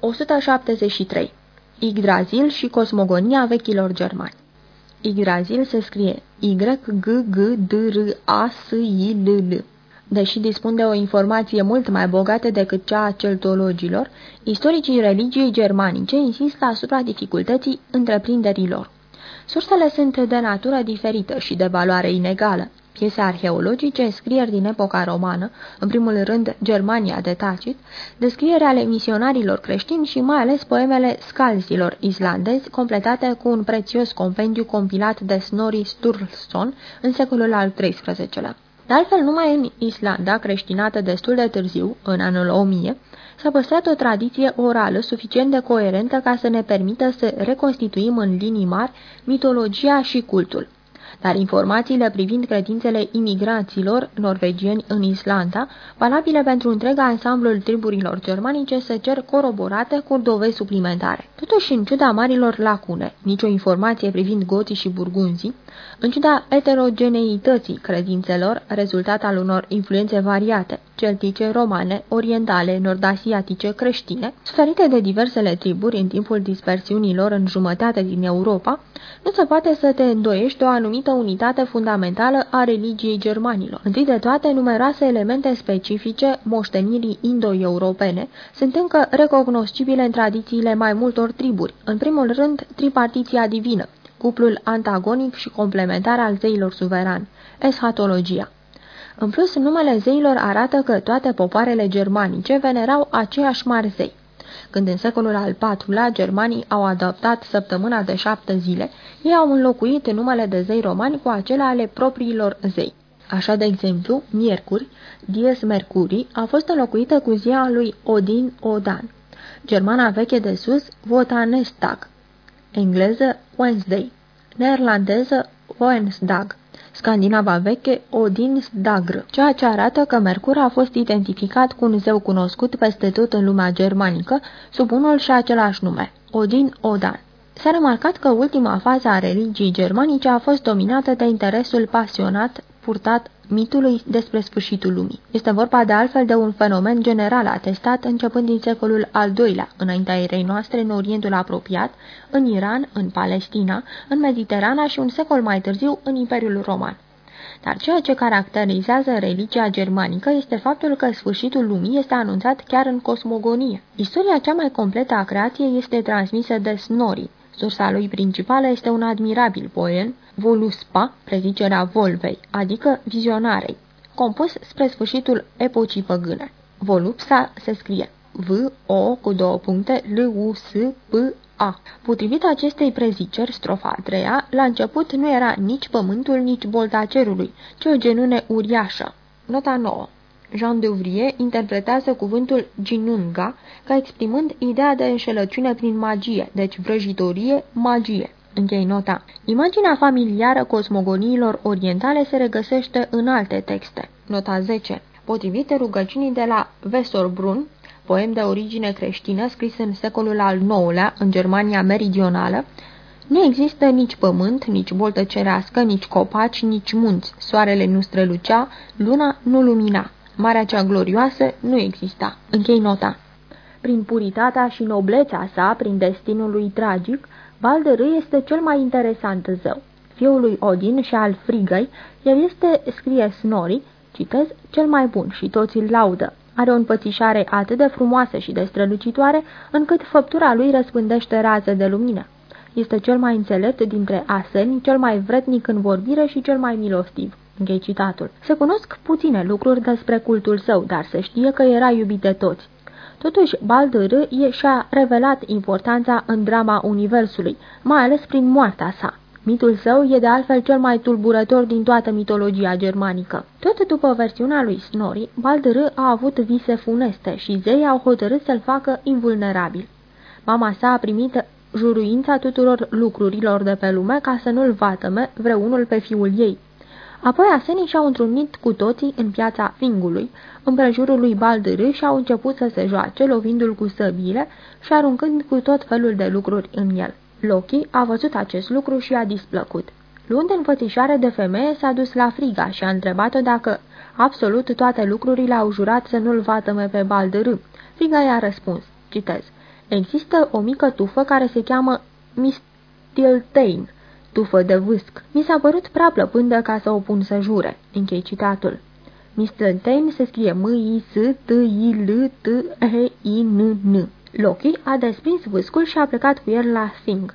173. Yggdrasil și cosmogonia vechilor germani Yggdrasil se scrie Y-G-G-D-R-A-S-I-L-L. Deși dispun de o informație mult mai bogată decât cea a celtologilor, istoricii religiei germanice insistă asupra dificultății întreprinderilor. Sursele sunt de natură diferită și de valoare inegală. Piese arheologice, scrieri din epoca romană, în primul rând Germania de Tacit, descriere ale misionarilor creștini și mai ales poemele scalzilor islandezi, completate cu un prețios compendiu compilat de Snorri Sturluson în secolul al XIII-lea. De altfel, numai în Islanda, creștinată destul de târziu, în anul 1000, s-a păstrat o tradiție orală suficient de coerentă ca să ne permită să reconstituim în linii mari mitologia și cultul dar informațiile privind credințele imigranților norvegieni în Islanda, valabile pentru întreg ansamblul triburilor germanice, se cer coroborate cu dovezi suplimentare. Totuși, în ciuda marilor lacune, nicio informație privind goții și burgunzii, în ciuda eterogeneității credințelor, rezultat al unor influențe variate, celtice, romane, orientale, nord-asiatice, creștine, suferite de diversele triburi în timpul dispersiunilor în jumătate din Europa, nu se poate să te îndoiești o anumită unitate fundamentală a religiei germanilor. Întâi de toate, numeroase elemente specifice moștenirii indo-europene sunt încă recognoscibile în tradițiile mai multor triburi, în primul rând tripartiția divină, cuplul antagonic și complementar al zeilor suverani, eschatologia. În plus, numele zeilor arată că toate popoarele germanice venerau aceiași mari zei. Când în secolul al IV-lea germanii au adoptat săptămâna de șapte zile, ei au înlocuit numele de zei romani cu acela ale propriilor zei. Așa, de exemplu, miercuri, dies mercurii, a fost înlocuită cu ziua lui Odin Odan. Germana veche de sus, Wotanestag, engleză Wednesday, neerlandeză Woensdag, scandinava veche Odinsdagr, ceea ce arată că Mercur a fost identificat cu un zeu cunoscut peste tot în lumea germanică, sub unul și același nume, Odin Odan. S-a remarcat că ultima fază a religiei germanice a fost dominată de interesul pasionat purtat mitului despre sfârșitul lumii. Este vorba de altfel de un fenomen general atestat începând din secolul al II-lea, înaintea erei noastre în Orientul apropiat, în Iran, în Palestina, în Mediterana și un secol mai târziu în Imperiul Roman. Dar ceea ce caracterizează religia germanică este faptul că sfârșitul lumii este anunțat chiar în cosmogonie. Istoria cea mai completă a creației este transmisă de Snorri, Sursa lui principală este un admirabil poem, Voluspa, prezicerea Volvei, adică vizionarei, compus spre sfârșitul epocii păgâne. Volupsa se scrie V-O cu două puncte L-U-S-P-A. Potrivit acestei preziceri, strofa a treia, la început nu era nici pământul, nici bolta cerului, ci o genune uriașă. Nota nouă. Jean de Ouvrier interpretează cuvântul ginunga ca exprimând ideea de înșelăciune prin magie, deci vrăjitorie, magie. Închei nota. Imaginea familiară cosmogoniilor orientale se regăsește în alte texte. Nota 10. Potrivit rugăciunii de la Vesorbrun, poem de origine creștină scris în secolul al IX-lea în Germania meridională, nu există nici pământ, nici boltă cerească, nici copaci, nici munți. Soarele nu strălucea, luna nu lumina. Marea cea glorioasă nu exista. Închei nota. Prin puritatea și noblețea sa, prin destinul lui tragic, Balderâ este cel mai interesant zău. Fiul lui Odin și al Frigăi, el este, scrie Snori, citez, cel mai bun și toți îl laudă. Are o împățișare atât de frumoasă și de strălucitoare, încât făptura lui răspândește raze de lumină. Este cel mai înțelept dintre aseni, cel mai vretnic în vorbire și cel mai milostiv. Închei citatul. Se cunosc puține lucruri despre cultul său, dar se știe că era iubit de toți. Totuși, Baldur și-a revelat importanța în drama Universului, mai ales prin moartea sa. Mitul său e de altfel cel mai tulburător din toată mitologia germanică. Tot după versiunea lui Snorri, Baldur a avut vise funeste și zei au hotărât să-l facă invulnerabil. Mama sa a primit juruința tuturor lucrurilor de pe lume ca să nu-l vatăme vreunul pe fiul ei. Apoi asenii și-au întrunit cu toții în piața Fingului, împrejurul lui Baldârâ și au început să se joace, lovindu-l cu săbile și aruncând cu tot felul de lucruri în el. Loki a văzut acest lucru și a displăcut. Luând înfățișare de femeie, s-a dus la Friga și a întrebat-o dacă absolut toate lucrurile au jurat să nu-l vatăme pe Baldârâ. Friga i-a răspuns, Citez. Există o mică tufă care se cheamă Mistiltein, tufă de vâsc. Mi s-a părut prea plăpândă ca să o pun să jure. Închei citatul. Mistiltein se scrie M-I-S-T-I-L-T-E-I-N-N. Loki a desprins vâscul și a plecat cu el la Thing.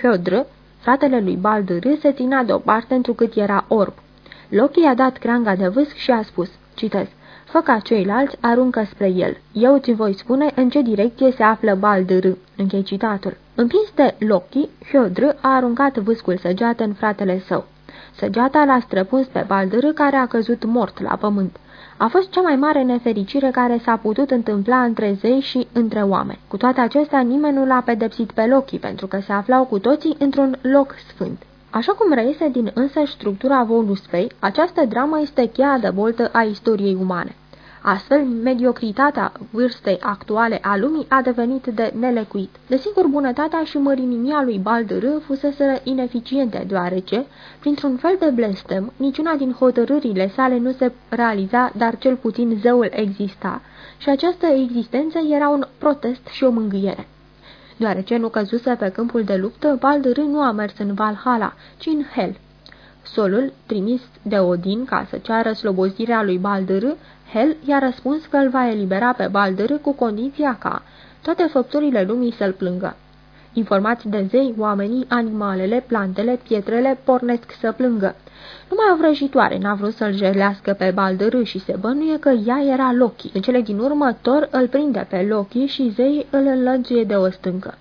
Hyodr, fratele lui Baldur, se ținea deoparte întrucât era orb. Loki a dat creanga de vâsc și a spus, citez, Fă ca ceilalți aruncă spre el. Eu ți voi spune în ce direcție se află Baldr. Închei citatul. Împins de Loki, Hyodr a aruncat vâscul săgeată în fratele său. Săgeata l-a străpuns pe Baldr, care a căzut mort la pământ. A fost cea mai mare nefericire care s-a putut întâmpla între zei și între oameni. Cu toate acestea, nimeni nu l-a pedepsit pe Loki, pentru că se aflau cu toții într-un loc sfânt. Așa cum reiese din însăși structura Voluspei, această dramă este cheia de boltă a istoriei umane. Astfel, mediocritatea vârstei actuale a lumii a devenit de nelecuit. Desigur, bunătatea și mărinimia lui Baldr fuseseră ineficiente, deoarece, printr-un fel de blestem, niciuna din hotărârile sale nu se realiza, dar cel puțin zeul exista, și această existență era un protest și o mângâiere. Deoarece nu căzuse pe câmpul de luptă, Baldr nu a mers în Valhalla, ci în Hel. Solul, trimis de Odin ca să ceară slobozirea lui Baldr, Hel i-a răspuns că îl va elibera pe Balder cu condiția ca toate făpturile lumii să-l plângă. Informați de zei, oamenii, animalele, plantele, pietrele pornesc să plângă. Numai o vrăjitoare n-a vrut să-l jelească pe Balder și se bănuie că ea era Loki. În cele din urmă, Thor îl prinde pe Loki și zei îl înlănțuie de o stâncă.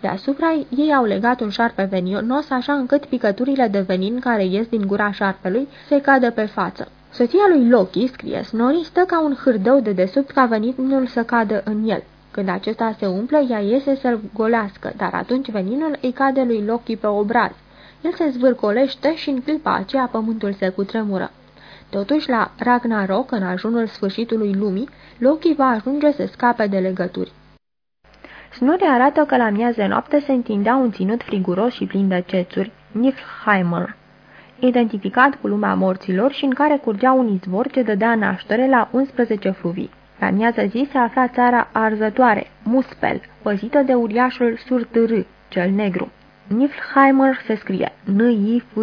Deasupra ei au legat un șarpe veninos așa încât picăturile de venin care ies din gura șarpelui se cadă pe față. Soția lui Loki, scrie Snorri, stă ca un hârdău de desubt ca veninul să cadă în el. Când acesta se umple, ea iese să-l golească, dar atunci veninul îi cade lui Loki pe obraz. El se zvârcolește și în clipa aceea pământul se cutremură. Totuși, la Ragnarok, în ajunul sfârșitului lumii, Loki va ajunge să scape de legături. Snorri arată că la miază noapte se întindea un ținut friguros și plin de cețuri, Niflheimer identificat cu lumea morților și în care curgea un izvor ce dădea naștere la 11 fluvii. La miază zi se afla țara arzătoare, Muspel, păzită de uriașul Surtr, cel negru. Niflheimer se scrie N-I-F-L-H-E-I-M-R.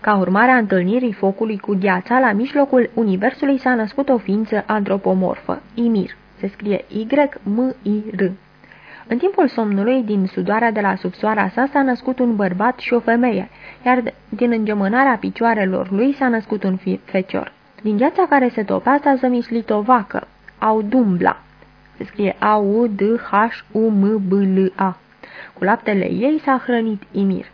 Ca urmare a întâlnirii focului cu gheața, la mijlocul universului s-a născut o ființă antropomorfă, Ymir. Se scrie Y-M-I-R. În timpul somnului, din sudoarea de la subsoara sa, s-a născut un bărbat și o femeie, iar din îngemânarea picioarelor lui s-a născut un fecior. Din gheața care se topea s-a zămislit o vacă, Audumbla. Se scrie A-U-D-H-U-M-B-L-A. Cu laptele ei s-a hrănit Imir.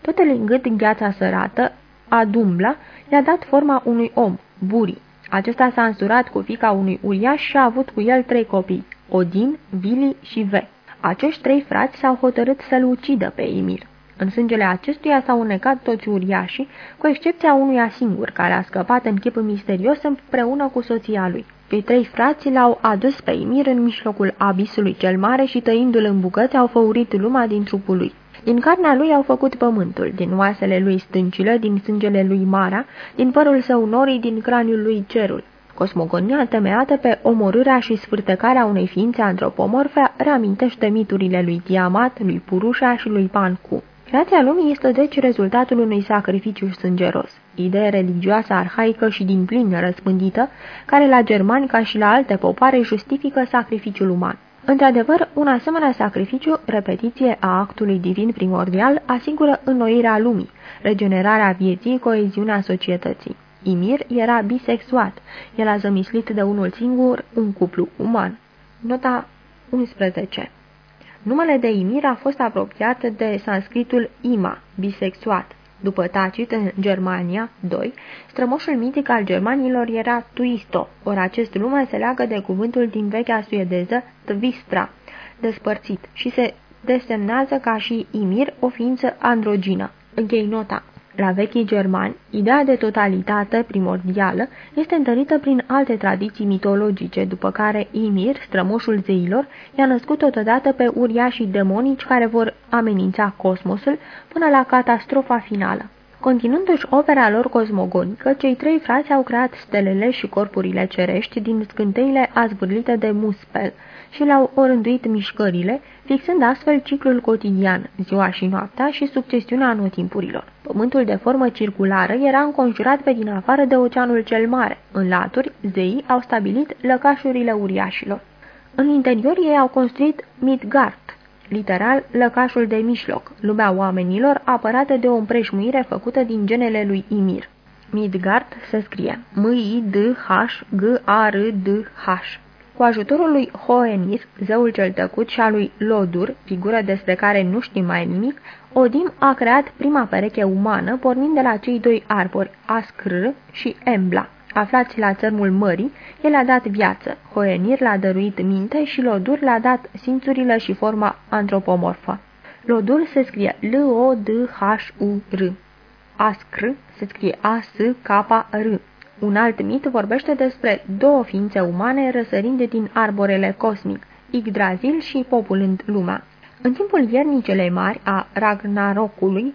Tot lingând gheața sărată, Adumbla i-a dat forma unui om, Buri. Acesta s-a însurat cu fica unui uriaș și a avut cu el trei copii, Odin, Vili și Ve. Acești trei frați s-au hotărât să-l ucidă pe Emir. În sângele acestuia s-au unecat toți uriașii, cu excepția unuia singur, care a scăpat în chip misterios împreună cu soția lui. Cei trei frați l-au adus pe Emir în mijlocul abisului cel mare și tăindu-l în bucăți au făurit lumea din trupul lui. Din carnea lui au făcut pământul, din oasele lui stâncilă, din sângele lui Mara, din părul său norii, din craniul lui cerul. Cosmogonia temeată pe omorârea și sfârtecarea unei ființe antropomorfe reamintește miturile lui Tiamat, lui Purușa și lui Pancu. Creația lumii este deci rezultatul unui sacrificiu sângeros, idee religioasă arhaică și din plin răspândită, care la germani ca și la alte popoare justifică sacrificiul uman. Într-adevăr, un asemenea sacrificiu, repetiție a actului divin primordial, asigură înnoirea lumii, regenerarea vieții, coeziunea societății. Imir era bisexuat. El a zămislit de unul singur un cuplu uman. Nota 11 Numele de Imir a fost apropiat de sanscritul Ima, bisexuat. După Tacit, în Germania 2, strămoșul mitic al germanilor era Tuisto, ori acest nume se leagă de cuvântul din vechea suedeză Tvistra, despărțit, și se desemnează ca și Imir o ființă androgină. Închei nota. La vechii germani, ideea de totalitate primordială este întărită prin alte tradiții mitologice, după care Ymir, strămoșul zeilor, i-a născut totodată pe uriașii demonici care vor amenința cosmosul până la catastrofa finală. Continuându-și opera lor cosmogonică, cei trei frați au creat stelele și corpurile cerești din scânteile azvârlite de muspel și le-au orânduit mișcările, fixând astfel ciclul cotidian, ziua și noaptea și succesiunea anotimpurilor. Pământul de formă circulară era înconjurat pe din afară de oceanul cel mare. În laturi, zeii au stabilit lăcașurile uriașilor. În interior ei au construit Midgard, literal lăcașul de mijloc, lumea oamenilor apărată de o împrejmuire făcută din genele lui Ymir. Midgard se scrie M-I-D-H-G-A-R-D-H. Cu ajutorul lui Hoenir, zeul cel tăcut și a lui Lodur, figură despre care nu știm mai nimic, Odin a creat prima pereche umană pornind de la cei doi arbori, Ascr și Embla. Aflați la țărmul mării, el a dat viață, Hoenir l-a dăruit minte și Lodur l-a dat simțurile și forma antropomorfă. Lodur se scrie L-O-D-H-U-R. Ascr se scrie A-S-K-R. Un alt mit vorbește despre două ființe umane răsărind din arborele cosmic, Yggdrasil și populând lumea. În timpul iernii cele mari a Ragnarokului,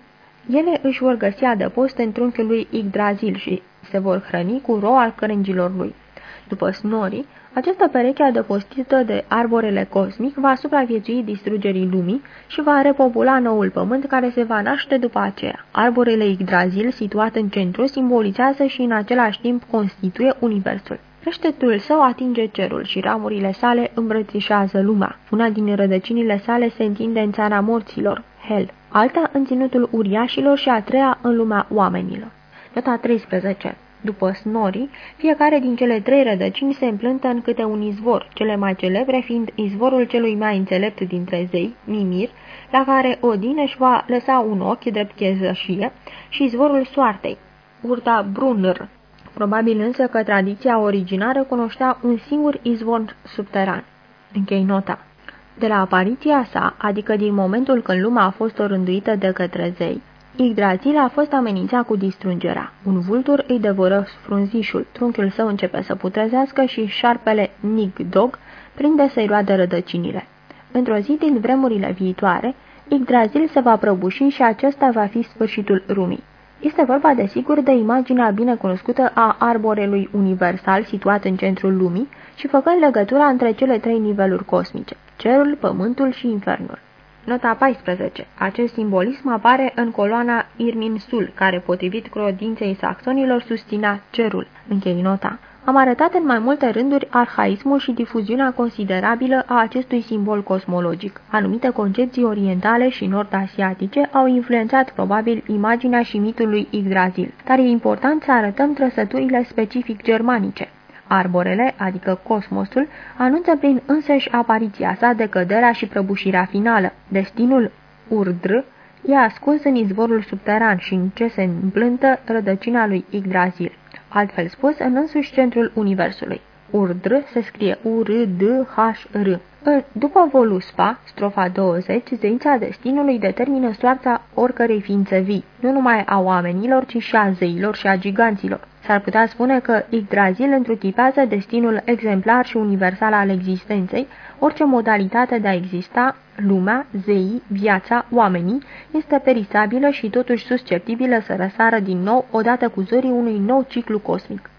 ele își vor găsi adăpost în trunchiul lui Yggdrasil și se vor hrăni cu ro al cărângilor lui. După Snori, această pereche adăpostită de arborele cosmic va supraviețui distrugerii lumii și va repopula noul pământ care se va naște după aceea. Arborele Yggdrasil, situat în centru, simbolizează și în același timp constituie universul. Creștetul său atinge cerul și ramurile sale îmbrățișează lumea. Una din rădăcinile sale se întinde în țara morților, Hel, alta în ținutul uriașilor și a treia în lumea oamenilor. Nota 13 după Snori, fiecare din cele trei rădăcini se împlântă în câte un izvor, cele mai celebre fiind izvorul celui mai înțelept dintre zei, Mimir, la care Odin își va lăsa un ochi drept chezășie, și izvorul soartei, Urta Brunr. Probabil însă că tradiția originară cunoștea un singur izvor subteran. Închei nota. De la apariția sa, adică din momentul când lumea a fost orânduită de către zei, Yggdrasil a fost amenințat cu distrungerea. Un vultur îi devoră frunzișul, trunchiul său începe să putrezească și șarpele Nigdog prinde să-i roadă rădăcinile. Într-o zi din vremurile viitoare, Yggdrasil se va prăbuși și acesta va fi sfârșitul rumii. Este vorba, desigur, de imaginea binecunoscută a arborelui universal situat în centrul lumii și făcând legătura între cele trei niveluri cosmice, cerul, pământul și infernul. Nota 14. Acest simbolism apare în coloana Irminsul, care, potrivit crodinței saxonilor, susținea cerul. Închei nota. Am arătat în mai multe rânduri arhaismul și difuziunea considerabilă a acestui simbol cosmologic. Anumite concepții orientale și nord-asiatice au influențat probabil imaginea și mitul lui Yggdrasil, dar e important să arătăm trăsăturile specific germanice. Arborele, adică cosmosul, anunță prin însăși apariția sa decăderea și prăbușirea finală. Destinul Urdr e ascuns în izvorul subteran și în ce se împlântă rădăcina lui Yggdrasil, altfel spus în însuși centrul universului. Urdr se scrie U-R-D-H-R. După Voluspa, strofa 20, zeița destinului determină soarta oricărei ființe vii, nu numai a oamenilor, ci și a zeilor și a giganților. S-ar putea spune că Yggdrasil întruchipează destinul exemplar și universal al existenței, orice modalitate de a exista, lumea, zeii, viața, oamenii, este perisabilă și totuși susceptibilă să răsară din nou odată cu zorii unui nou ciclu cosmic.